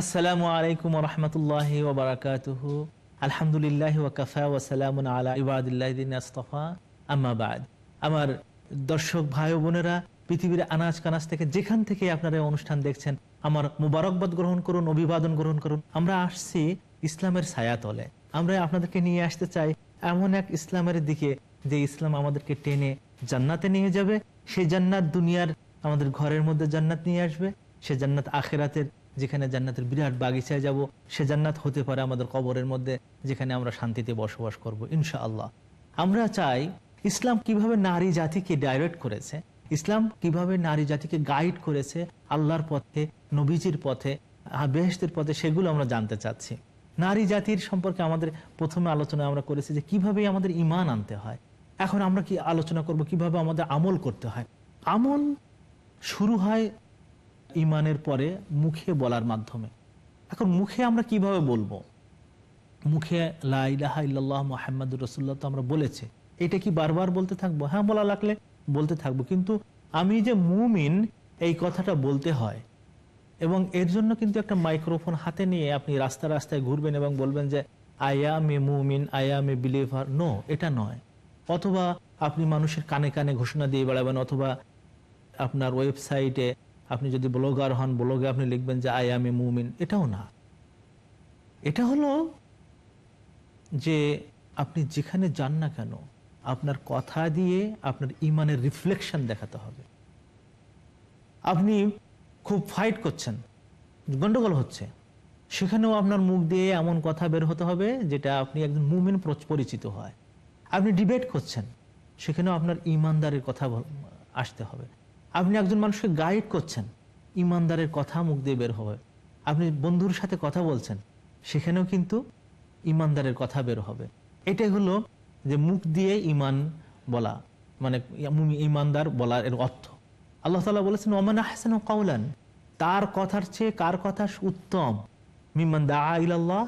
আসসালামু আলাইকুম রহমতুল্লাহ আলহামদুলিল্লাহ ওয়াকাফা আলা আস্তফা। আম্মাবাদ আমার দর্শক ভাই বোনেরা, পৃথিবীর আনাজ কানাজ থেকে যেখান থেকে আপনারা অনুষ্ঠান দেখছেন, আমার মুবারকবাদ গ্রহণ করুন, অভিবাদন গ্রহণ করুন। আমরা আসছি ইসলামের ছায়াতলে। আমরা আপনাদেরকে নিয়ে আসতে চাই এমন এক ইসলামের দিকে, যে ইসলাম আমাদেরকে টেনে জান্নাতে নিয়ে যাবে। সেই জান্নাত দুনিয়ার আমাদের ঘরের মধ্যে জান্নাত নিয়ে আসবে। সে জান্নাত আখেরাতের যেখানে জান্নাতের বিরাট বাগিচায় যাব, সে জান্নাত হতে পারে আমাদের কবরের মধ্যে, যেখানে আমরা শান্তিতে বসবাস করব ইনশা আল্লাহ আমরা চাই, ইসলাম কীভাবে নারী জাতিকে ডাইরেক্ট করেছে, ইসলাম কীভাবে নারী জাতিকে গাইড করেছে, আল্লাহর পথে, নবীজির পথে বেহেস্তের পথে, সেগুলো আমরা জানতে চাচ্ছি। নারী জাতির সম্পর্কে আমাদের প্রথমে আলোচনা আমরা করেছি যে কীভাবে আমাদের ইমান আনতে হয়। এখন আমরা কি আলোচনা করব, কীভাবে আমাদের আমল করতে হয়। আমল শুরু হয় ইমানের পরে মুখে বলার মাধ্যমে। এখন মুখে আমরা কীভাবে বলব? মুখে ইল্লাল্লাহ মোহাম্মদুর রসুল্লাহ তো আমরা বলেছি। এটা কি বারবার বলতে থাকব? হ্যাঁ বলা লাগলে বলতে থাকব। কিন্তু আমি যে মুমিন, এই কথাটা বলতে হয়। এবং এর জন্য কিন্তু একটা মাইক্রোফোন হাতে নিয়ে আপনি রাস্তা রাস্তায় ঘুরবেন এবং বলবেন যে আয়া এ মুমিন আয়া এ বিলিভার। নো, এটা নয়। অথবা আপনি মানুষের কানে কানে ঘোষণা দিয়ে বেড়াবেন, অথবা আপনার ওয়েবসাইটে আপনি যদি ব্লগার হন, ব্লগে আপনি লিখবেন যে আই এ মুমিন এটাও না। এটা হলো যে, আপনি যেখানে যান না কেন, আপনার কথা দিয়ে আপনার ইমানের রিফ্লেকশন দেখাতে হবে। আপনি খুব ফাইট করছেন, গন্ডগোল হচ্ছে। সেখানেও আপনার মুখ দিয়ে এমন কথা বের হতে হবে, যেটা আপনি একজন মুমেন পরিচিত হয়। আপনি ডিবেট করছেন, সেখানেও আপনার ইমানদারের কথা আসতে হবে। আপনি একজন মানুষকে গাইড করছেন, ইমানদারের কথা মুখ দিয়ে বের হবে। আপনি বন্ধুর সাথে কথা বলছেন, সেখানেও কিন্তু ইমানদারের কথা বের হবে। এটাই হলো যে মুখ দিয়ে ইমান বলা মানে ইমানদার বলার এর অর্থ। আল্লাহ তালা বলেছেন ওমান আহসান কাউলান তার কথার চেয়ে কার কথা উত্তম? মিমান দা আল্লাহ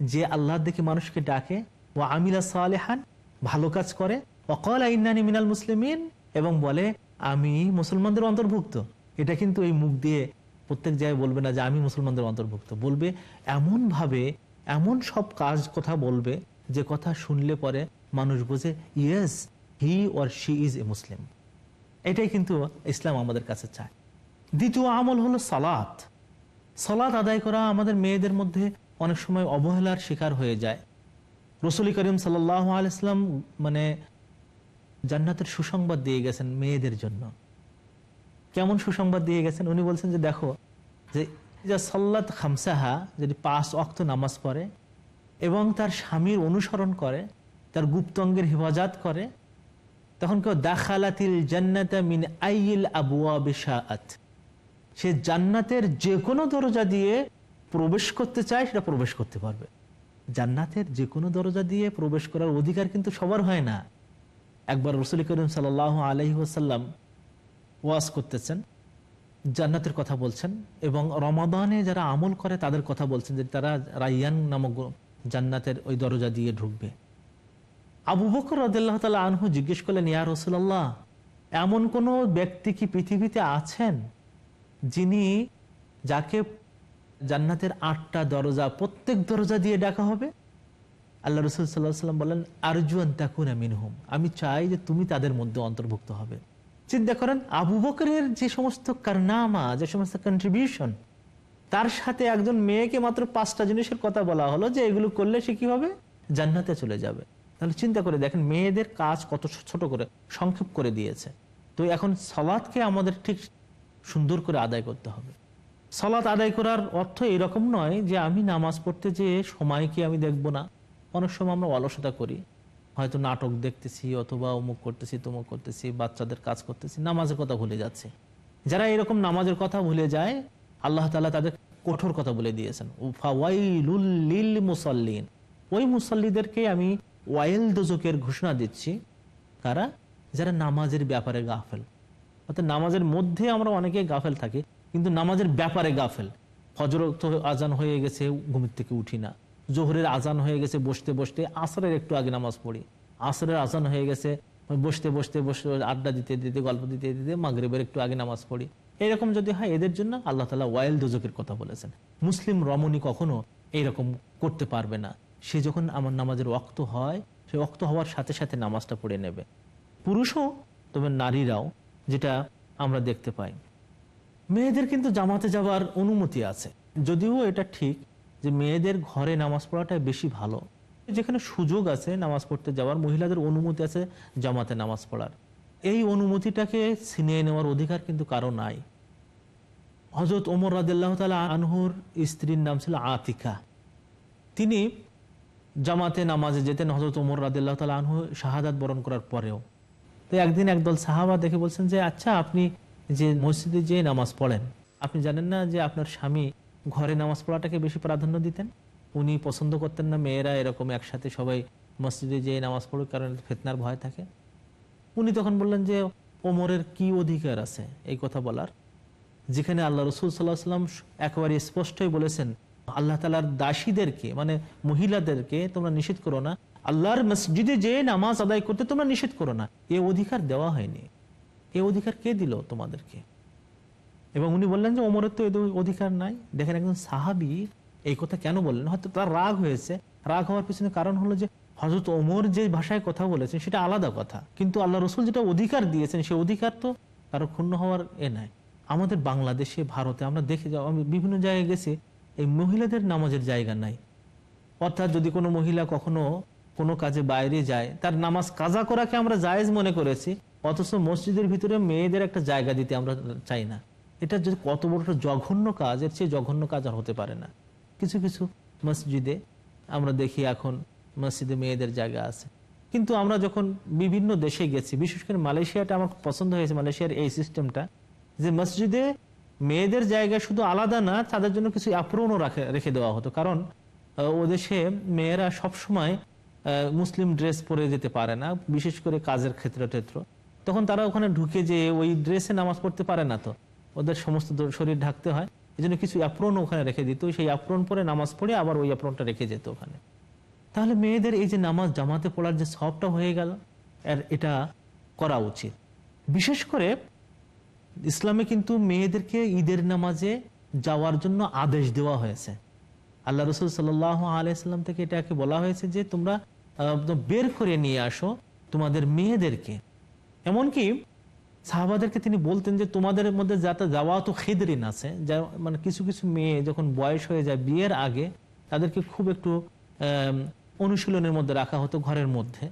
যে আল্লাহর দিকে মানুষকে ডাকে ও আমিলা সালেহান ভালো কাজ করে। অকল ইন্নানি মিনাল মুসলিমিন এবং বলে আমি মুসলমানদের অন্তর্ভুক্ত। এটা কিন্তু এই মুখ দিয়ে প্রত্যেক জায়গায় বলবে না যে আমি মুসলমানদের অন্তর্ভুক্ত। বলবে এমনভাবে এমন সব কাজ কথা বলবে যে কথা শুনলে পরে মানুষ বোঝে yes he or she is a Muslim এটাই কিন্তু ইসলাম আমাদের কাছে চায়। দ্বিতীয় আমল হলো সালাত। সালাত আদায় করা আমাদের মেয়েদের মধ্যে অনেক সময় অবহেলার শিকার হয়ে যায়। রসুলি করিম সাল্লাহ আলাইসলাম মানে জান্নাতের সুসংবাদ দিয়ে গেছেন মেয়েদের জন্য। কেমন সুসংবাদ দিয়ে গেছেন? উনি বলছেন যে, দেখো, যে সল্লাত খামসাহা, যদি পাঁচ অক্ত নামাজ পড়ে এবং তার স্বামীর অনুসরণ করে, তার গুপ্তঙ্গের হেফাজত করে, তখন কেউ দাখালাতিল জান্নাতা মিন আইল আবুয়া বেশাআত সে জান্নাতের যে কোনো দরজা দিয়ে প্রবেশ করতে চায়, সেটা প্রবেশ করতে পারবে। জান্নাতের যে কোনো দরজা দিয়ে প্রবেশ করার অধিকার কিন্তু সবার হয় না। একবার রসুল করিম সাল আলহি ওসাল্লাম ওয়াজ করতেছেন, জান্নাতের কথা বলছেন এবং রমাদানে যারা আমল করে তাদের কথা বলছেন যে তারা রাইয়ান নামক জান্নাতের ওই দরজা দিয়ে ঢুকবে। আবু বকর রদাল্লাহ তালা আনহু জিজ্ঞেস করলেন, ইয়া রসুল্লাহ এমন কোনো ব্যক্তি কি পৃথিবীতে আছেন যিনি যাকে জান্নাতের আটটা দরজা, প্রত্যেক দরজা দিয়ে ডাকা হবে? আল্লাহ রসুল সাল্লাহ সাল্লাম বলেন আরজুয়ান তাকুন মিনহুম। আমি চাই যে তুমি তাদের মধ্যে অন্তর্ভুক্ত হবে। চিন্তা করেন, আবু বকরের যে সমস্ত কারনামা, যে সমস্ত কন্ট্রিবিউশন তার সাথে একজন মেয়েকে মাত্র পাঁচটা জিনিসের কথা বলা হলো যে এগুলো করলে সে কি হবে? জান্নাতে চলে যাবে। তাহলে চিন্তা করে দেখেন, মেয়েদের কাজ কত ছোট করে, সংক্ষেপ করে দিয়েছে। তো এখন সলাদকে আমাদের ঠিক সুন্দর করে আদায় করতে হবে। সলাৎ আদায় করার অর্থ এরকম নয় যে আমি নামাজ পড়তে যে সময়কে আমি দেখব না। অনেক সময় আমরা অলসতা করি। হয়তো নাটক দেখতেছি অথবা অমুক করতেছি, তমুক করতেছি, বাচ্চাদের কাজ করতেছি, নামাজের কথা ভুলে যাচ্ছে। যারা এরকম নামাজের কথা ভুলে যায়, আল্লাহ তালা তাদের কঠোর কথা বলে দিয়েছেন। মুসল্লিন। ওই মুসল্লিদেরকে আমি ওয়াইল দোজকের ঘোষণা দিচ্ছি। কারা? যারা নামাজের ব্যাপারে গাফেল। অর্থাৎ নামাজের মধ্যে আমরা অনেকে গাফেল থাকি, কিন্তু নামাজের ব্যাপারে গাফেল। ফজর আজান হয়ে গেছে, ঘুমের থেকে উঠি না। জোহরের আজান হয়ে গেছে, বসতে বসতে আসরের একটু আগে নামাজ পড়ি। আসরের আজান হয়ে গেছে বসতে বসতে বসতে আড্ডা দিতে দিতে, গল্প দিতে দিতে মাগরীবের একটু আগে নামাজ পড়ি। এরকম যদি হয়, এদের জন্য আল্লাহ তালা ওয়াইল দোজকের কথা বলেছেন। মুসলিম রমণী কখনো এইরকম করতে পারবে না। সে যখন আমার নামাজের ওক্ত হয়, সে ওক্ত হওয়ার সাথে সাথে নামাজটা পড়ে নেবে। পুরুষও, তবে নারীরাও, যেটা আমরা দেখতে পাই। মেয়েদের কিন্তু জামাতে যাওয়ার অনুমতি আছে। যদিও এটা ঠিক যে মেয়েদের ঘরে নামাজ পড়াটাই বেশি ভালো। যেখানে সুযোগ আছে নামাজ পড়তে যাওয়ার, মহিলাদের অনুমতি আছে জামাতে নামাজ পড়ার। এই অনুমতিটাকে ছিনিয়ে নেওয়ার অধিকার কিন্তু কারও নাই। হজরত ওমর রাদিল্লাহ তালা আনহুর স্ত্রীর নাম ছিল আতিকা। তিনি জামাতে নামাজে যেতেন হজরত ওমর রাদিল্লাহ তালা আনহু শাহাদাত বরণ করার পরেও। তো একদিন একদল সাহাবা দেখে বলছেন যে আচ্ছা আপনি যে মসজিদে যে নামাজ পড়েন, আপনি জানেন না যে আপনার স্বামী ঘরে নামাজ পড়াটাকে বেশি প্রাধান্য দিতেন? উনি পছন্দ করতেন না, মেয়েরা এরকম একসাথে সবাই মসজিদে যে নামাজ পড়ুক কারণ ফেতনার ভয় থাকে? উনি তখন বললেন যে, ওমরের কি অধিকার আছে এই কথা বলার? যেখানে আল্লাহ রসুল সাল্লাহ সাল্লাম একেবারে স্পষ্টই বলেছেন, আল্লাহ তালার দাসীদেরকে মানে মহিলাদেরকে তোমরা নিষেধ করো না। আল্লাহর মসজিদে যে নামাজ আদায় করতে তোমরা নিষেধ করো না। এ অধিকার দেওয়া হয়নি। এ অধিকার কে দিল তোমাদেরকে? এবং উনি বললেন যে ওমরের তো এ অধিকার নাই। দেখেন একজন সাহাবি এই কথা কেন বললেন? হয়তো তার রাগ হয়েছে। রাগ হওয়ার পিছনে কারণ হলো যে হজরত ওমর যে ভাষায় কথা বলেছেন, সেটা আলাদা কথা। কিন্তু আল্লাহ রসুল যেটা অধিকার দিয়েছেন, সে অধিকার তো কারও ক্ষুণ্ণ হওয়ার এ নাই। আমাদের বাংলাদেশে, ভারতে আমরা দেখে আমি বিভিন্ন জায়গায় গেছি, এই মহিলাদের নামাজের জায়গা নাই। অর্থাৎ যদি কোনো মহিলা কখনো কোনো কাজে বাইরে যায়, তার নামাজ কাজা করাকে আমরা জায়েজ মনে করেছি, অথচ মসজিদের ভিতরে মেয়েদের একটা জায়গা দিতে আমরা চাই না। এটা যদি কত বড় একটা জঘন্য কাজ এর চেয়ে জঘন্য কাজ আর হতে পারে না। কিছু কিছু মসজিদে আমরা দেখি এখন মসজিদে মেয়েদের জায়গা আছে। কিন্তু আমরা যখন বিভিন্ন দেশে গেছি, বিশেষ করে মালয়েশিয়াটা আমার পছন্দ হয়েছে, মালয়েশিয়ার এই সিস্টেমটা, যে মসজিদে মেয়েদের জায়গা শুধু আলাদা না, তাদের জন্য কিছু অ্যাপ্রনও রাখে, রেখে দেওয়া হতো। কারণ ও দেশে মেয়েরা সবসময় মুসলিম ড্রেস পরে যেতে পারে না, বিশেষ করে কাজের ক্ষেত্র টেত্র তখন তারা ওখানে ঢুকে যে ওই ড্রেসে নামাজ পড়তে পারে না তো। ওদের সমস্ত শরীর ঢাকতে হয়। এই জন্য কিছু অ্যাপ্রন ওখানে রেখে দিত। সেই অ্যাপ্রন পরে নামাজ পড়ে আবার ওই অ্যাপ্রনটা রেখে যেত ওখানে। তাহলে মেয়েদের এই যে নামাজ জামাতে পড়ার যে সবটা হয়ে গেল আর এটা করা উচিত। বিশেষ করে ইসলামে কিন্তু মেয়েদেরকে ঈদের নামাজে যাওয়ার জন্য আদেশ দেওয়া হয়েছে। আল্লাহ রসুল সাল আলাইসাল্লাম থেকে এটাকে বলা হয়েছে যে তোমরা বের করে নিয়ে আসো তোমাদের মেয়েদেরকে। এমনকি সাহাবাদেরকে তিনি বলতেন যে তোমাদের মধ্যে যাতে যাওয়া তো খেদরিন আছে, যা মানে কিছু কিছু মেয়ে যখন বয়স হয়ে যায় বিয়ের আগে, তাদেরকে খুব একটু অনুশীলনের মধ্যে রাখা হতো ঘরের মধ্যে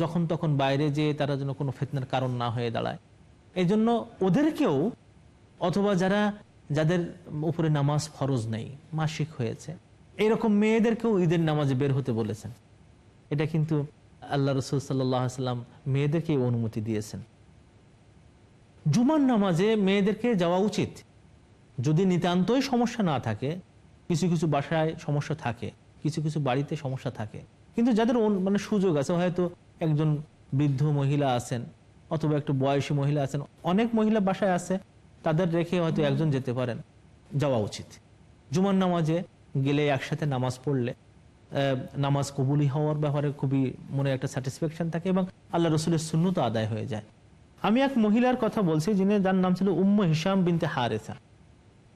যখন তখন বাইরে যে তারা যেন কোনো ফেতনার কারণ না হয়ে দাঁড়ায়। এই জন্য ওদেরকেও, অথবা যারা, যাদের উপরে নামাজ ফরজ নেই, মাসিক হয়েছে, এরকম মেয়েদেরকেও ঈদের নামাজে বের হতে বলেছেন। এটা কিন্তু আল্লাহ রসুল সাল্লাম মেয়েদেরকে অনুমতি দিয়েছেন। জুমার নামাজে মেয়েদেরকে যাওয়া উচিত। যদি নিতান্তই সমস্যা না থাকে, কিছু কিছু বাসায় সমস্যা থাকে, কিছু কিছু বাড়িতে সমস্যা থাকে। কিন্তু যাদের মানে সুযোগ আছে, হয়তো একজন বৃদ্ধ মহিলা আছেন অথবা একটু বয়সী মহিলা আছেন, অনেক মহিলা বাসায় আছে, তাদের রেখে হয়তো একজন যেতে পারেন, যাওয়া উচিত। জুমার নামাজে গেলে একসাথে নামাজ পড়লে নামাজ কবুলি হওয়ার ব্যাপারে খুবই মনে একটা স্যাটিসফ্যাকশন থাকে এবং আল্লাহ রসুলের শূন্যতা আদায় হয়ে যায়। আমি এক মহিলার কথা বলছি যিনি যার নাম ছিল উম্ম হিসাম বিনতে হারেসা।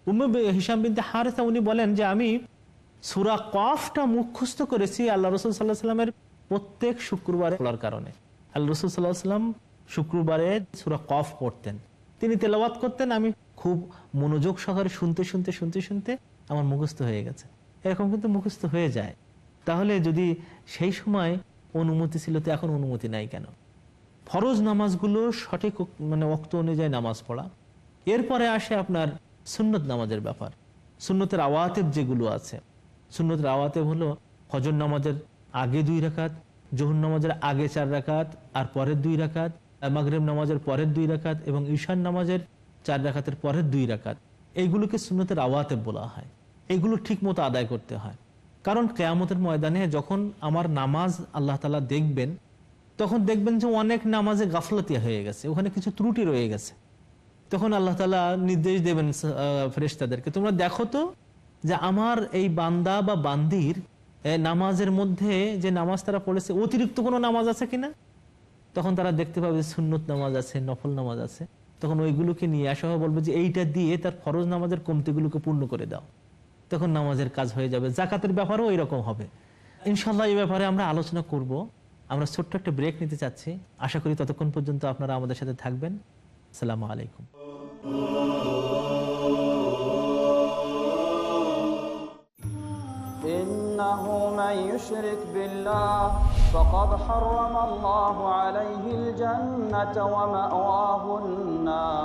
উম্ম হিসাম বিনতে হারেসা, উনি বলেন যে আমি সুরা কফটা মুখস্থ করেছি আল্লাহ রসুল সাল্লাহ সাল্লামের প্রত্যেক শুক্রবারে পড়ার কারণে। আল্লাহ রসুল সাল্লাহ সাল্লাম শুক্রবারে সুরা কফ পড়তেন। তিনি তেলাওয়াত করতেন, আমি খুব মনোযোগ সহকারে শুনতে শুনতে শুনতে শুনতে আমার মুখস্থ হয়ে গেছে। এরকম কিন্তু মুখস্থ হয়ে যায়। তাহলে যদি সেই সময় অনুমতি ছিল তো এখন অনুমতি নাই কেন? ফরজ নামাজগুলো সঠিক মানে অক্ত অনুযায়ী নামাজ পড়া। এরপরে আসে আপনার সুন্নত নামাজের ব্যাপার। সুন্নতের আওয়াতেব যেগুলো আছে। সুন্নতের আওয়াতেব হলো হজর নামাজের আগে দুই রাখাত জহুর নামাজের আগে চার রাখাত আর পরের দুই রাখাত মাগরেব নামাজের পরের দুই রাখাত এবং ঈশান নামাজের চার রাখাতের পরের দুই রাখাত এইগুলোকে সুন্নতের আওয়াতেব বলা হয়। এইগুলো ঠিক মতো আদায় করতে হয়। কারণ কেয়ামতের ময়দানে যখন আমার নামাজ আল্লাহ তালা দেখবেন তখন দেখবেন যে অনেক নামাজে গাফলতিয়া হয়ে গেছে, ওখানে কিছু ত্রুটি রয়ে গেছে। তখন আল্লাহ তালা নির্দেশ দেবেন ফেরেস্তাদেরকে তোমরা দেখো তো যে আমার এই বান্দা বা বান্দির নামাজের মধ্যে যে নামাজ তারা পড়েছে, অতিরিক্ত কোনো নামাজ আছে কিনা? তখন তারা দেখতে পাবে সুন্নত নামাজ আছে, নফল নামাজ আছে। তখন ওইগুলোকে নিয়ে আসা হবে বলব যে এইটা দিয়ে তার ফরজ নামাজের কমতিগুলোকে পূর্ণ করে দাও। তখন নামাজের কাজ হয়ে যাবে, জাকাতের ব্যাপারেও ওই রকম হবে। ইনশাল্লাহ এই ব্যাপারে আমরা আলোচনা করব। আমরা ছোট্ট একটা ব্রেক নিতে চাচ্ছি আশা করি ততক্ষণ পর্যন্ত আপনারা আমাদের সাথে থাকবেন আসসালামু আলাইকুম إنه من يشرك بالله فقد حرم الله عليه الجنة ومأواه النار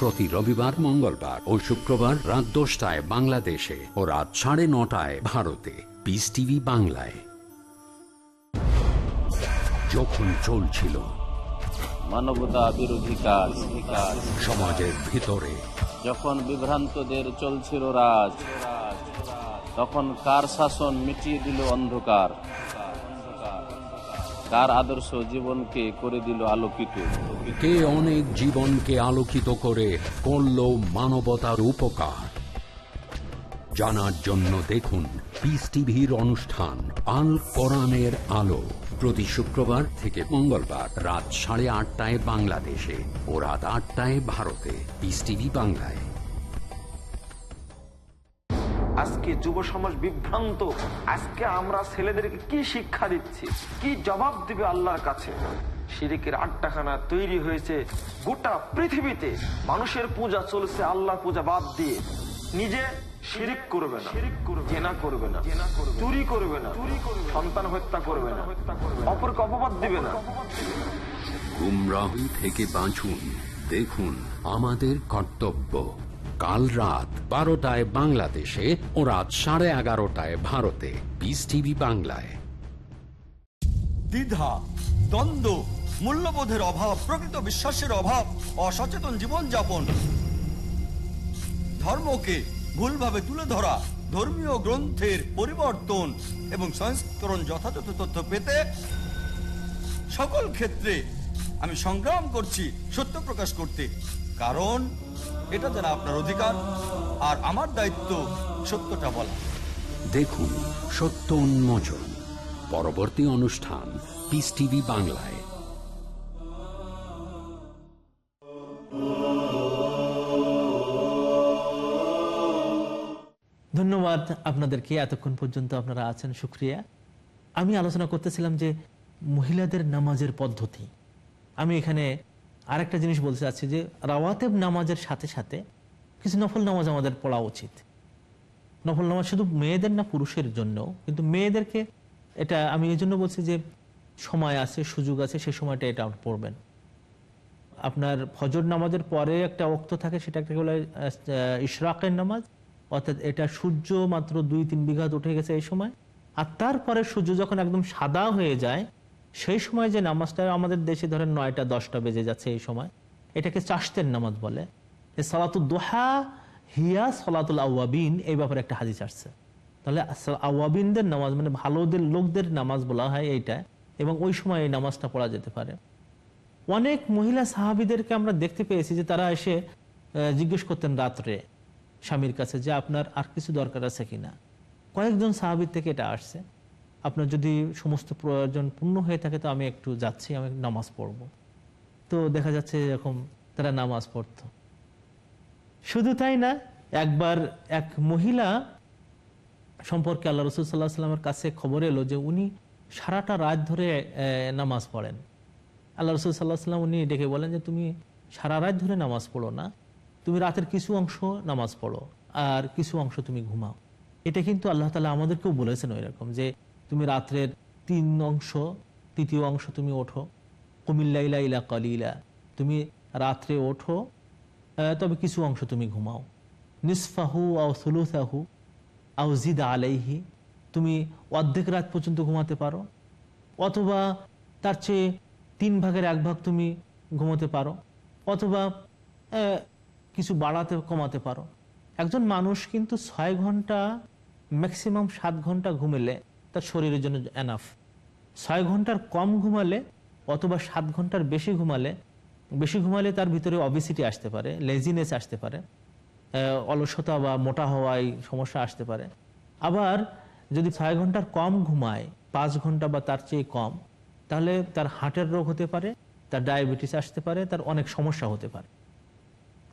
প্রতি রবিবার মঙ্গলবার ও শুক্রবার রাত দশটায় বাংলাদেশে ও রাত সাড়ে নটায় ভারতে। পিস টিভি বাংলায়। যখন চলছিল। মানবতা বিরোধী কাজ। সমাজের ভিতরে। যখন বিভ্রান্তদের চলছিল রাজ। তখন কার শাসন মিটিয়ে দিল অন্ধকার? কার আদর্শ জীবনকে করে দিল আলোকিত। কে অনেক জীবনকে আলোকিত করে করল মানবতার উপকার? জানার জন্য দেখুন পিস টিভির অনুষ্ঠান আল কোরআনের আলো প্রতি শুক্রবার থেকে মঙ্গলবার রাত সাড়ে আটটায় বাংলাদেশে ও রাত আটটায় ভারতে। পিস টিভি বাংলায়। আজকে যুব সমাজ বিভ্রান্ত। আজকে আমরা ছেলেদেরকে কি শিক্ষা দিচ্ছি? কি জবাব দিবে আল্লাহর কাছে? শিরিকের আড্ডাখানা তৈরি হয়েছে গোটা পৃথিবীতে। মানুষের পূজা চলছে আল্লাহ পূজা বাদ দিয়ে। নিজে শিরিক করবে না। জেনা করবে না। চুরি করবে না। সন্তান হত্যা করবে না। অপরকে অপবাদ দিবে থেকে বাঁচুন। দেখুন আমাদের কর্তব্য। কাল রাত বারোটায় বাংলাদেশে ও রাত সাড়ে এগারোটায় ভারতে। পিস টিভি বাংলায়। দ্বিধা, দ্বন্দ্ব, মূল্যবোধের অভাব, প্রকৃত বিশ্বাসের অভাব, অসচেতন জীবনযাপন। ধর্মকে ভুলভাবে তুলে ধরা, ধর্মীয় গ্রন্থের পরিবর্তন এবং সংস্করণ যথাযথ তথ্য পেতে সকল ক্ষেত্রে আমি সংগ্রাম করছি সত্য প্রকাশ করতে। কারণ এটা যেন আপনার অধিকার আর আমার দায়িত্ব সত্যটা বলা। দেখুন সত্য উন্মোচন। পরবর্তী অনুষ্ঠান পিস টিভি বাংলায়। ধন্যবাদ আপনাদেরকে এতক্ষণ পর্যন্ত আপনারা আছেন সুক্রিয়া। আমি আলোচনা করতেছিলাম যে মহিলাদের নামাজের পদ্ধতি। আমি এখানে আরেকটা জিনিস বলতে চাচ্ছি যে রাওয়াতেব নামাজের সাথে সাথে কিছু নফল নামাজ আমাদের পড়া উচিত। নফল নামাজ শুধু মেয়েদের না পুরুষের জন্য কিন্তু মেয়েদেরকে এটা আমি এই জন্য বলছি যে সময় আছে, সুযোগ আছে সেই সময়টা এটা পড়বেন। আপনার ফজর নামাজের পরে একটা অক্ত থাকে, সেটা একটা বলে ইশরাকের নামাজ, অর্থাৎ এটা সূর্য মাত্র দুই তিন বিঘাত উঠে গেছে এই সময়, আর তারপরে সূর্য যখন একদম সাদা হয়ে যায় সেই সময় যে নামাজটা, আমাদের দেশে ধরেন নয়টা, দশটা বেজে যাচ্ছে এই সময়, এটাকে চাষতের নামাজ বলে। সালাতুল দোহা হিয়া সলাতুল আউয়াবিন এই ব্যাপারে একটা হাদিস আসছে। তাহলে আওয়াবিনদের নামাজ মানে ভালোদের লোকদের নামাজ বলা হয় এইটা, এবং ওই সময় এই নামাজটা পড়া যেতে পারে। অনেক মহিলা সাহাবিদেরকে আমরা দেখতে পেয়েছি যে তারা এসে জিজ্ঞেস করতেন রাত্রে স্বামীর কাছে যে আপনার আর কিছু দরকার আছে কিনা। কয়েকজন সাহাবির থেকে এটা আসছে। আপনার যদি সমস্ত প্রয়োজন পূর্ণ হয়ে থাকে, তো আমি একটু যাচ্ছি, আমি নামাজ পড়ব। তো দেখা যাচ্ছে এরকম তারা নামাজ পড়তো। শুধু তাই না, একবার এক মহিলা সম্পর্কে আল্লাহ রসুল সাল্লাহ সাল্লামের কাছে খবর এলো যে উনি সারাটা রাত ধরে নামাজ পড়েন। আল্লাহ রসুল সাল্লাহ সাল্লাম উনি ডেকে বলেন যে, তুমি সারা রাত ধরে নামাজ পড়ো না, তুমি রাতের কিছু অংশ নামাজ পড়ো, আর কিছু অংশ তুমি ঘুমাও। এটা কিন্তু আল্লাহ তালা আমাদেরকেও বলেছেন ওই রকম যে তুমি রাত্রের তিন অংশ, তৃতীয় অংশ তুমি ওঠো। কুমিল্লা ইলা কলিলা। তুমি রাত্রে ওঠো তবে কিছু অংশ তুমি ঘুমাও। নিসফাহু আও সুলুসাহু আও জিদ আলাইহি। তুমি অর্ধেক রাত পর্যন্ত ঘুমাতে পারো, অথবা তার চেয়ে তিন ভাগের এক ভাগ তুমি ঘুমোতে পারো, অথবা কিছু বাড়াতে, কমাতে পারো। একজন মানুষ কিন্তু ছয় ঘণ্টা ম্যাক্সিমাম সাত ঘণ্টা ঘুমেলে। তার শরীরের জন্য এনাফ ছয় ঘণ্টার কম ঘুমালে অথবা সাত ঘণ্টার বেশি ঘুমালে বেশি ঘুমালে তার ভিতরে অবিসিটি আসতে পারে লেজিনেস আসতে পারে অলসতা বা মোটা হওয়ায় সমস্যা আসতে পারে। আবার যদি ছয় ঘণ্টার কম ঘুমায়, পাঁচ ঘণ্টা বা তার চেয়ে কম, তাহলে তার হার্টের রোগ হতে পারে, তার ডায়াবেটিস আসতে পারে, তার অনেক সমস্যা হতে পারে।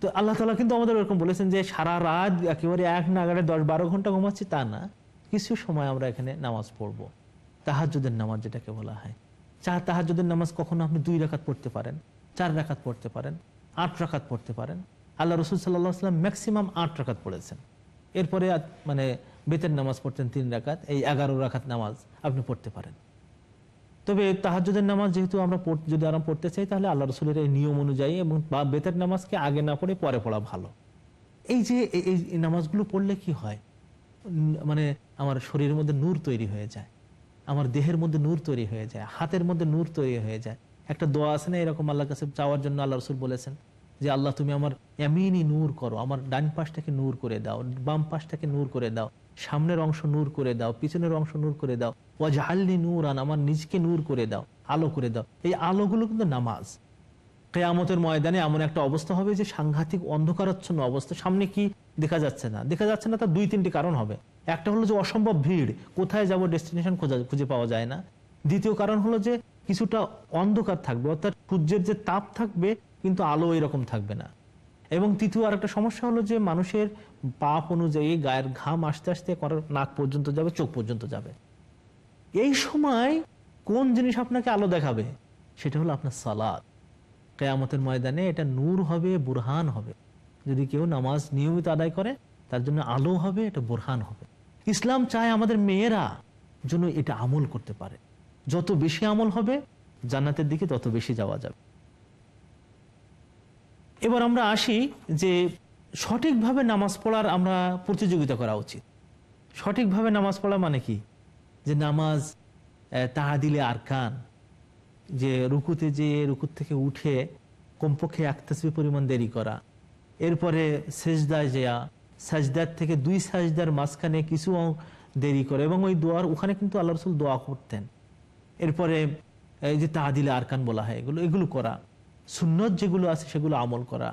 তো আল্লাহ তালা কিন্তু আমাদের এরকম বলেছেন যে সারা রাত একেবারে এক নাগারে দশ বারো ঘণ্টা ঘুমাচ্ছি তা না। কিছু সময় আমরা এখানে নামাজ পড়ব। তাহাজুদের নামাজ যেটাকে বলা হয়। চার তাহাজুদের নামাজ কখনো আপনি দুই রাকাত পড়তে পারেন, চার রাকাত পড়তে পারেন, আট রাকাত পড়তে পারেন। আল্লাহ রসুল সাল্লাহ আসলাম ম্যাক্সিমাম আট রাকাত পড়েছেন। এরপরে মানে বেতের নামাজ পড়তেন তিন রাকাত, এই এগারো রাকাত নামাজ আপনি পড়তে পারেন। তবে তাহাজুদের নামাজ যেহেতু আমরা যদি আরাম পড়তে চাই, তাহলে আল্লাহ রসুলের এই নিয়ম অনুযায়ী এবং বা বেতের নামাজকে আগে না পড়ে পরে পড়া ভালো। এই যে এই নামাজগুলো পড়লে কি হয়? মানে আমার শরীরের মধ্যে নূর তৈরি হয়ে যায়। আমার দেহের মধ্যে নূর তৈরি হয়ে যায়। হাতের মধ্যে নূর তৈরি হয়ে যায়। একটা দোয়া আছে না এরকম আল্লাহর কাছে চাওয়ার জন্য আল্লাহ রসুল বলেছেন যে, আল্লাহ, তুমি আমার এমনই নূর করো। আমার ডান পাশটাকে নূর করে দাও, বাম পাশটাকে নূর করে দাও, সামনের অংশ নূর করে দাও, পিছনের অংশ নূর করে দাও। ওয়াজাহাল্লি নূর আন আমার নিজকে নূর করে দাও, আলো করে দাও। এই আলোগুলো কিন্তু নামাজ। কেয়ামতের ময়দানে এমন একটা অবস্থা হবে যে সাংঘাতিক অন্ধকারাচ্ছন্ন অবস্থা। সামনে কি দেখা যাচ্ছে না? দেখা যাচ্ছে না তার দুই তিনটি কারণ হবে। একটা হলো যে অসম্ভব ভিড়, কোথায় যাব ডেস্টিনেশন খোঁজা, খুঁজে পাওয়া যায় না। দ্বিতীয় কারণ হলো যে কিছুটা অন্ধকার থাকবে, অর্থাৎ সূর্যের যে তাপ থাকবে, কিন্তু আলো এরকম থাকবে না। এবং তৃতীয় আরেকটা সমস্যা হলো যে মানুষের পাপ অনুযায়ী গায়ের ঘাম আস্তে আস্তে করার নাক পর্যন্ত যাবে, চোখ পর্যন্ত যাবে। এই সময় কোন জিনিস আপনাকে আলো দেখাবে? সেটা হলো আপনার সালাদ কেয়ামতের ময়দানে এটা নূর হবে, বুরহান হবে। যদি কেউ নামাজ নিয়মিত আদায় করে, তার জন্য আলো হবে, এটা বুরহান হবে। ইসলাম চায় আমাদের মেয়েরা যেন এটা আমল করতে পারে। যত বেশি আমল হবে, জান্নাতের দিকে তত বেশি যাওয়া যাবে। এবার আমরা আসি যে সঠিকভাবে নামাজ পড়ার আমরা প্রতিযোগিতা করা উচিত। সঠিকভাবে নামাজ পড়া মানে কি? যে নামাজ তাহাদিলে আরকান, যে রুকুতে যে রুকুর থেকে উঠে কমপক্ষে এক পরিমাণ দেরি করা, এরপরে সেজদায় যেয়া সাজদার থেকে দুই সাজদার মাঝখানে কিছু দেরি করে এবং ওই দোয়ার ওখানে কিন্তু আল্লাহ রসুল দোয়া করতেন। এরপরে এই যে তাহাদিলে আরকান বলা হয় এগুলো এগুলো করা। সুন্নত যেগুলো আছে সেগুলো আমল করা।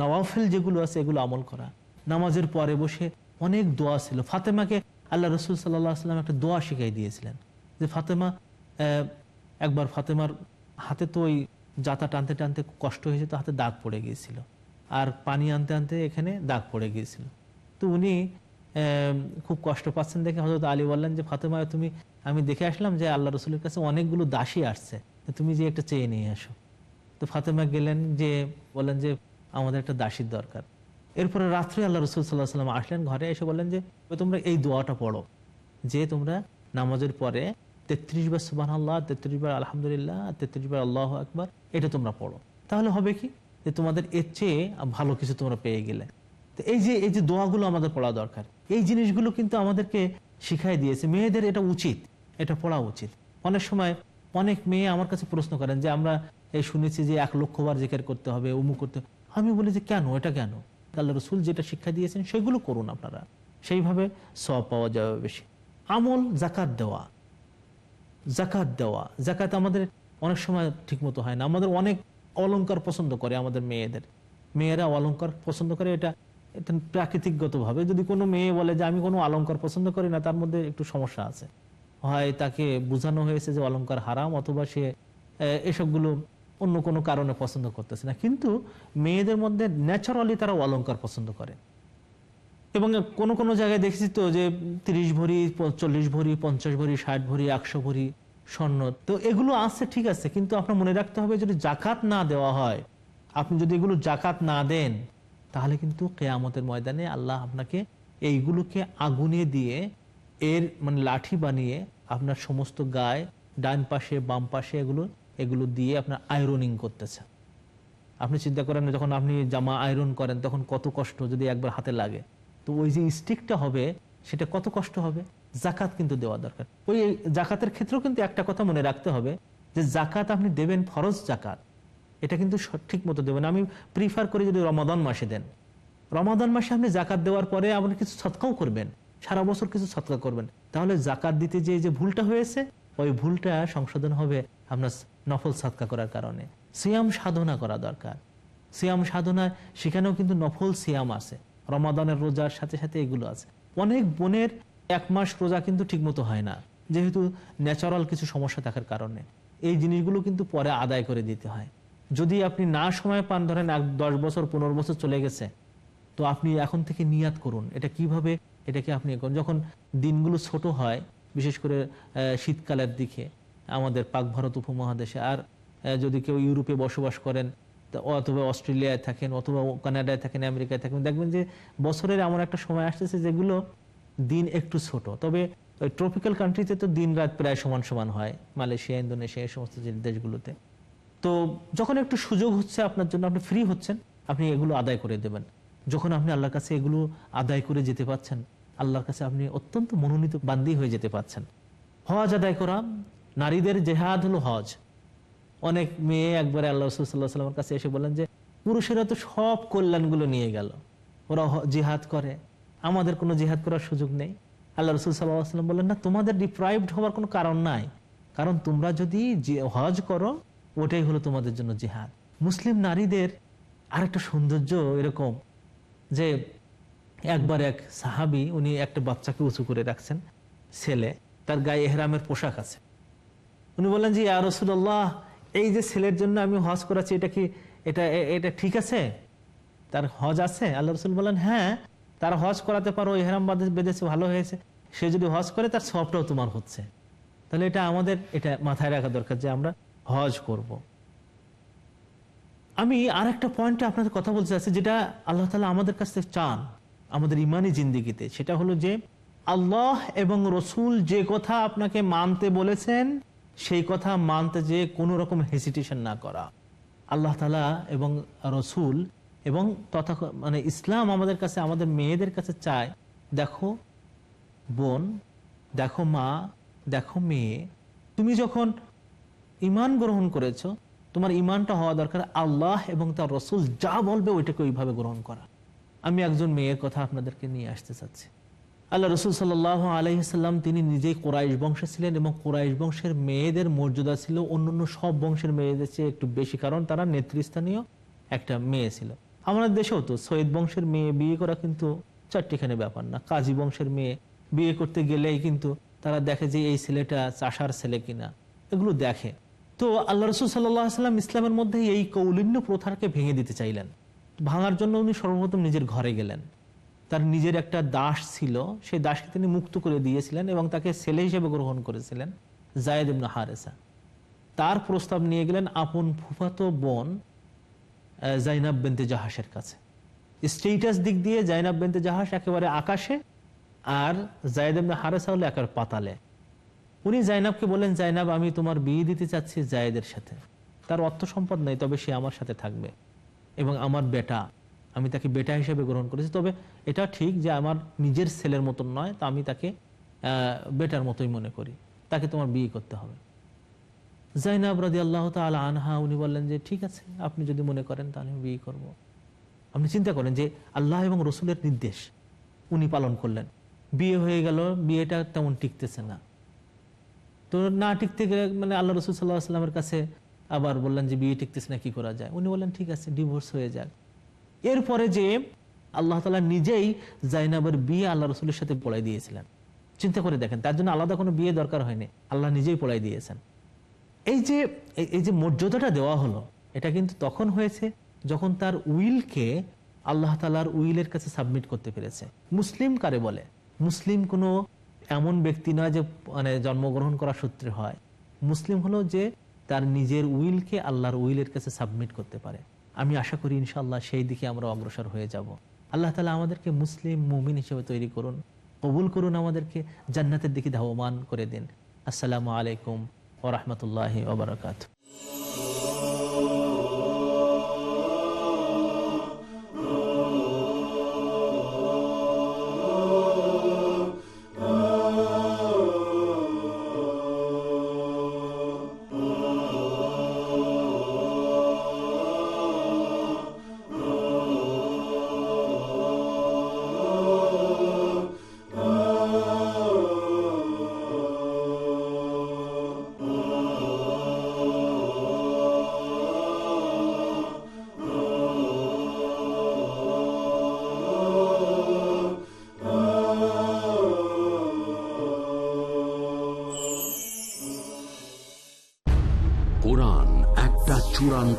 নওয়াফেল যেগুলো আছে এগুলো আমল করা। নামাজের পরে বসে অনেক দোয়া ছিল। ফাতেমাকে আল্লাহ রসুল সাল্লাহ আসলাম একটা দোয়া শিখাই দিয়েছিলেন। যে ফাতেমা একবার ফাতেমার হাতে তো ওই জাতা টানতে টানতে কষ্ট হয়েছে, তো হাতে দাগ পড়ে গিয়েছিল। আর পানি আনতে আনতে এখানে দাগ পড়ে গিয়েছিল। তো উনি খুব কষ্ট পাচ্ছেন দেখে হজরত আলী বললেন যে, ফাতেমা, তুমি, আমি দেখে আসলাম যে আল্লাহ রসুলের কাছে অনেকগুলো দাসী আসছে। তুমি যে একটা চেয়ে নিয়ে আসো। তো ফাতেমা গেলেন যে, বললেন যে, আমাদের একটা দাসীর দরকার। এরপরে রাত্রে আল্লাহ রসুল সাল্লাহ সাল্লাম আসলেন ঘরে, এসে বললেন যে তোমরা এই দোয়াটা পড়ো যে, তোমরা নামাজের পরে তেত্রিশ বার সুবাহ আল্লাহ তেত্রিশ বার আলহামদুলিল্লাহ, তেত্রিশ বার আল্লাহ আকবার, এটা তোমরা পড়ো। তাহলে হবে কি? যে তোমাদের এর চেয়ে ভালো কিছু তোমরা পেয়ে গেলে। তো এই যে এই যে দোয়াগুলো আমাদের পড়া দরকার, এই জিনিসগুলো কিন্তু আমাদেরকে শিখাই দিয়েছে। মেয়েদের এটা উচিত, এটা পড়া উচিত। অনেক সময় অনেক মেয়ে আমার কাছে প্রশ্ন করেন যে, আমরা এই শুনেছি যে এক লক্ষ বার জিকের করতে হবে উমু করতে। আমি বলি যে, কেন? এটা কেন? আল্লাহ রসুল যেটা শিক্ষা দিয়েছেন, সেগুলো করুন আপনারা। সেইভাবে সব পাওয়া যাবে বেশি। আমল জাকাত দেওয়া। জাকাত দেওয়া। জাকাত আমাদের অনেক সময় ঠিকমতো হয় না। আমাদের অনেক অলংকার পছন্দ করে আমাদের মেয়েদের। মেয়েরা অলংকার পছন্দ করে, এটা প্রাকৃতিকগতভাবে। যদি কোনো মেয়ে বলে যে, আমি কোনো অলংকার পছন্দ করি না, তার মধ্যে একটু সমস্যা আছে। হয় তাকে বোঝানো হয়েছে যে, অলংকার হারাম, অথবা সে এসবগুলো অন্য কোনো কারণে পছন্দ করতেছে না। কিন্তু মেয়েদের মধ্যে ন্যাচারালি তারা অলঙ্কার পছন্দ করে। এবং কোন কোন জায়গায় দেখেছি তো যে, তিরিশ ভরি চল্লিশ ভরি, পঞ্চাশ ভরি, ষাট ভরি, একশো ভরি স্বর্ণ। তো এগুলো আছে, ঠিক আছে। কিন্তু আপনার মনে রাখতে হবে যদি জাকাত না দেওয়া হয়, আপনি যদি এগুলো জাকাত না দেন তাহলে কিন্তু কেয়ামতের ময়দানে আল্লাহ আপনাকে এইগুলোকে আগুনে দিয়ে এর মানে লাঠি বানিয়ে আপনার সমস্ত গায়ে ডান পাশে, বাম পাশে এগুলো এগুলো দিয়ে আপনার আয়রনিং করতেছে। আপনি চিন্তা করেন যখন আপনি জামা আয়রন করেন, তখন কত কষ্ট যদি একবার হাতে লাগে। তো ওই যে স্টিকটা হবে, সেটা কত কষ্ট হবে? জাকাত কিন্তু দেওয়া দরকার। ওই জাকাতের ক্ষেত্রেও কিন্তু একটা কথা মনে রাখতে হবে যে, জাকাত আপনি দেবেন ফরজ জাকাত। এটা কিন্তু ঠিক মতো দেবেন আমি প্রিফার করি যদি রমাদান মাসে দেন। রমাদান মাসে আপনি জাকাত দেওয়ার পরে আপনি কিছু সৎকাও করবেন। সারা বছর কিছু সৎকা করবেন। তাহলে জাকাত দিতে যে যে ভুলটা হয়েছে, ওই ভুলটা সংশোধন হবে আপনার নফল সৎকা করার কারণে। সিয়াম সাধনা করা দরকার। সিয়াম সাধনা, সেখানেও কিন্তু নফল সিয়াম আছে। রমাদানের রোজার সাথে সাথে এগুলো আছে। অনেক বোনের এক মাস রোজা কিন্তু ঠিকমতো হয় না, যেহেতু ন্যাচারাল কিছু সমস্যা থাকার কারণে। এই জিনিসগুলো কিন্তু পরে আদায় করে দিতে হয়। যদি আপনি না সময় পান, ধরেন এক দশ বছর, পনেরো বছর চলে গেছে, তো আপনি এখন থেকে নিয়াত করুন। এটা কীভাবে? এটাকে আপনি যখন দিনগুলো ছোট হয়, বিশেষ করে শীতকালের দিকে, আমাদের পাক ভারত উপমহাদেশে, আর যদি কেউ ইউরোপে বসবাস করেন অথবা অস্ট্রেলিয়ায় থাকেন, অথবা কানাডায় থাকেন, আমেরিকায় থাকেন, দেখবেন যে বছরের এমন একটা সময় আসতেছে যেগুলো দিন একটু ছোট। তবে ট্রপিক্যাল কান্ট্রিতে তো দিন রাত প্রায় সমান সমান হয়, মালয়েশিয়া, ইন্দোনেশিয়া, এই সমস্ত দেশগুলোতে। তো যখন একটু সুযোগ হচ্ছে আপনার জন্য, আপনি ফ্রি হচ্ছেন, আপনি এগুলো আদায় করে দেবেন। যখন আপনি আল্লাহর কাছে এগুলো আদায় করে যেতে পাচ্ছেন আল্লাহর কাছে আপনি অত্যন্ত মনোনীত বান্দি হয়ে যেতে পাচ্ছেন হজ আদায় করা, নারীদের জেহাদ হলো হজ। অনেক মেয়ে একবারে আল্লাহ রসুল্লাহ সাল্লামের কাছে এসে বলেন যে, পুরুষেরা তো সব কল্যাণগুলো নিয়ে গেল। ওরা জিহাদ করে। আমাদের কোনো জিহাদ করার সুযোগ নেই। আল্লাহ রসুল সাল্লাহ সাল্লাম বললেন, না, তোমাদের ডিপ্রাইভড হওয়ার কোনো কারণ নাই। কারণ তোমরা যদি হজ করো ওটাই হলো তোমাদের জন্য জিহাদ। মুসলিম নারীদের আরেকটা সৌন্দর্য এরকম যে একবার এক সাহাবি, উনি একটা বাচ্চাকে উঁচু করে রাখছেন, ছেলে, তার গায়ে এহরামের পোশাক আছে। উনি বললেন যে ইয়া রসুল্লাহ এই যে ছেলের জন্য আমি হজ করাচ্ছি, এটা কি, এটা এটা ঠিক আছে? তার হজ আছে? আল্লাহ রসুল বলেন হ্যাঁ তার হজ করাতে পারো, এহরাম বাঁধে বেঁধেছে, ভালো হয়েছে। সে যদি হজ করে, তার সবটাও তোমার হচ্ছে। তাহলে এটা আমাদের, এটা মাথায় রাখা দরকার যে আমরা হজ করব। আমি আর একটা পয়েন্টে আপনাদের কথা বলতে চাচ্ছি, যেটা আল্লাহ তালা আমাদের কাছ থেকে চান, আমাদের ইমানি জিন্দিগিতে সেটা হলো যে, আল্লাহ এবং রসুল যে কথা আপনাকে মানতে বলেছেন, সেই কথা মানতে যে কোনো রকম হেসিটেশন না করা আল্লাহ তালা এবং রসুল এবং তথা মানে ইসলাম আমাদের কাছে, আমাদের মেয়েদের কাছে চায়, দেখো বোন, দেখো মা, দেখো মেয়ে, তুমি যখন ইমান গ্রহণ করেছ, তোমার ইমানটা হওয়া দরকার আল্লাহ এবং তার রসুল যা বলবে ওইটাকে ওইভাবে গ্রহণ করা। আমি একজন মেয়ের কথা আপনাদেরকে নিয়ে আসতে চাচ্ছি। আল্লাহ রসুল সাল আলহিসাল্লাম তিনি নিজেই কোরাইশ বংশে ছিলেন এবং কোরাইশ বংশের মেয়েদের মর্যাদা ছিল অন্যান্য সব বংশের মেয়েদের চেয়ে একটু বেশি কারণ তারা নেতৃস্থানীয় একটা মেয়ে ছিল। আমাদের দেশেও তো সৈয়দ বংশের মেয়ে বিয়ে করা কিন্তু চারটিখানে ব্যাপার না। কাজী বংশের মেয়ে বিয়ে করতে গেলেই কিন্তু তারা দেখে যে এই ছেলেটা চাষার ছেলে কিনা। এগুলো দেখে। তো আল্লাহ রসুল সাল্লাহ সাল্লাম ইসলামের মধ্যে এই কৌলিন্য প্রথাকে ভেঙে দিতে চাইলেন। ভাঙার জন্য উনি সর্বপ্রথম নিজের ঘরে গেলেন। তার নিজের একটা দাস ছিল, সেই দাসকে তিনি মুক্ত করে দিয়েছিলেন এবং তাকে ছেলে হিসেবে গ্রহণ করেছিলেন, জায়দ ইবনা হারেসা। তার প্রস্তাব নিয়ে গেলেন আপন ফুফাতো বোন জাইনাব বেনতে জাহাসের কাছে। স্টেটাস দিক দিয়ে জাইনাব বেনতে জাহাস একেবারে আকাশে, আর জায়দ ইবনা হারেসা হলো একেবারে পাতালে। উনি জাইনাবকে বললেন, জাইনাব, আমি তোমার বিয়ে দিতে চাচ্ছি জায়েদের সাথে। তার অর্থ সম্পদ নেই, তবে সে আমার সাথে থাকবে এবং আমার বেটা, আমি তাকে বেটা হিসেবে গ্রহণ করেছি। তবে এটা ঠিক যে আমার নিজের ছেলের মতন নয়, তা আমি তাকে বেটার মতোই মনে করি। তাকে তোমার বিয়ে করতে হবে। জাইনাব রাজি আল্লাহ তাল আনহা, উনি বললেন যে, ঠিক আছে, আপনি যদি মনে করেন, তাহলে আমি বিয়ে করব। আপনি চিন্তা করেন যে আল্লাহ এবং রসুলের নির্দেশ উনি পালন করলেন। বিয়ে হয়ে গেল, বিয়েটা তেমন টিকতেছে না। তো না টিকতে গেলে মানে আল্লাহ রসুল সাল্লাহ আসলামের কাছে আবার বললেন যে বিয়ে টিকতেছে না, কি করা যায়? উনি বললেন, ঠিক আছে ডিভোর্স হয়ে যাক। এরপরে যে আল্লাহ তালা নিজেই জাইনাবের বিয়ে আল্লাহ রসুলের সাথে পড়াই দিয়েছিলেন। চিন্তা করে দেখেন, তার জন্য আলাদা কোনো বিয়ে দরকার হয়নি। আল্লাহ নিজেই পড়াই দিয়েছেন। এই যে, এই- যে মর্যাদাটা দেওয়া হলো, এটা কিন্তু তখন হয়েছে যখন তার উইলকে আল্লাহ তালার উইলের কাছে সাবমিট করতে পেরেছে। মুসলিম কারে বলে? মুসলিম কোনো এমন ব্যক্তি নয় যে মানে জন্মগ্রহণ করা সূত্রে হয়। মুসলিম হলো যে, তার নিজের উইলকে আল্লাহর উইলের কাছে সাবমিট করতে পারে। আমি আশা করি ইনশাল্লাহ সেই দিকে আমরা অগ্রসর হয়ে যাব। আল্লাহ তালা আমাদেরকে মুসলিম মুমিন হিসেবে তৈরি করুন, কবুল করুন আমাদেরকে, জান্নাতের দিকে ধাবমান করে দিন। আসসালামু আলাইকুম ওরহমতুল্লাহ ওবরাকাত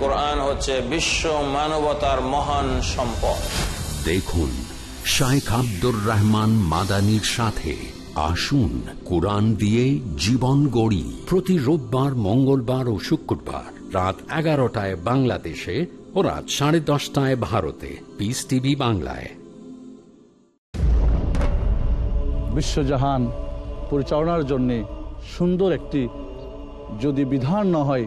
কোরআন হচ্ছে বিশ্ব মানবতার মহান সম্পদ। দেখুন শাইখ আব্দুর রহমান মাদানির সাথে আসুন কোরআন দিয়ে জীবন গড়ি প্রতি রোববার মঙ্গলবার ও শুক্রবার রাত এগারোটায় বাংলাদেশে ও রাত সাড়ে দশটায় ভারতে। পিস টিভি বাংলায়। বিশ্বজাহান পরিচালনার জন্যে সুন্দর একটি যদি বিধান না হয়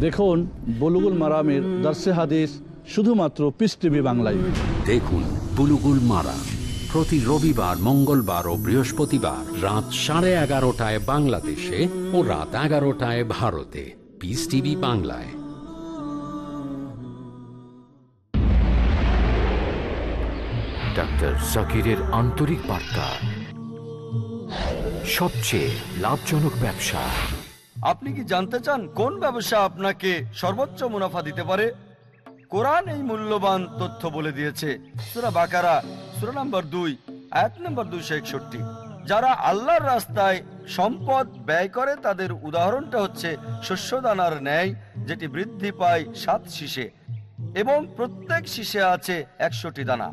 দেখুন বলুগুল মারামের দার্সে হাদিস শুধুমাত্র পিস টিভি বাংলায়। দেখুন বুলুগুল মারা প্রতি রবিবার মঙ্গলবার ও বৃহস্পতিবার রাত সাড়ে এগারোটায় বাংলাদেশে ও রাত এগারোটায় ভারতে। পিস টিভি বাংলায়। ডাক্তার জাকিরের আন্তরিক বার্তা। সবচেয়ে লাভজনক ব্যবসা। আপনি কি জানতে চান কোন ব্যবসা আপনাকে সর্বোচ্চ মুনাফা দিতে পারে? কোরআন এই মূল্যবান তথ্য বলে দিয়েছে। সুরা বাকারা, সুরা নম্বর দুই, আয়াত নম্বর দুইশো একষট্টি। যারা আল্লাহর রাস্তায় সম্পদ ব্যয় করে, তাদের উদাহরণটা হচ্ছে শস্যদানার ন্যায়, যেটি বৃদ্ধি পায় সাত শীষে, এবং প্রত্যেক শীষে আছে একশোটি দানা।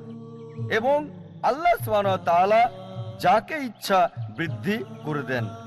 এবং আল্লাহ ওয়া যাকে ইচ্ছা বৃদ্ধি করে দেন।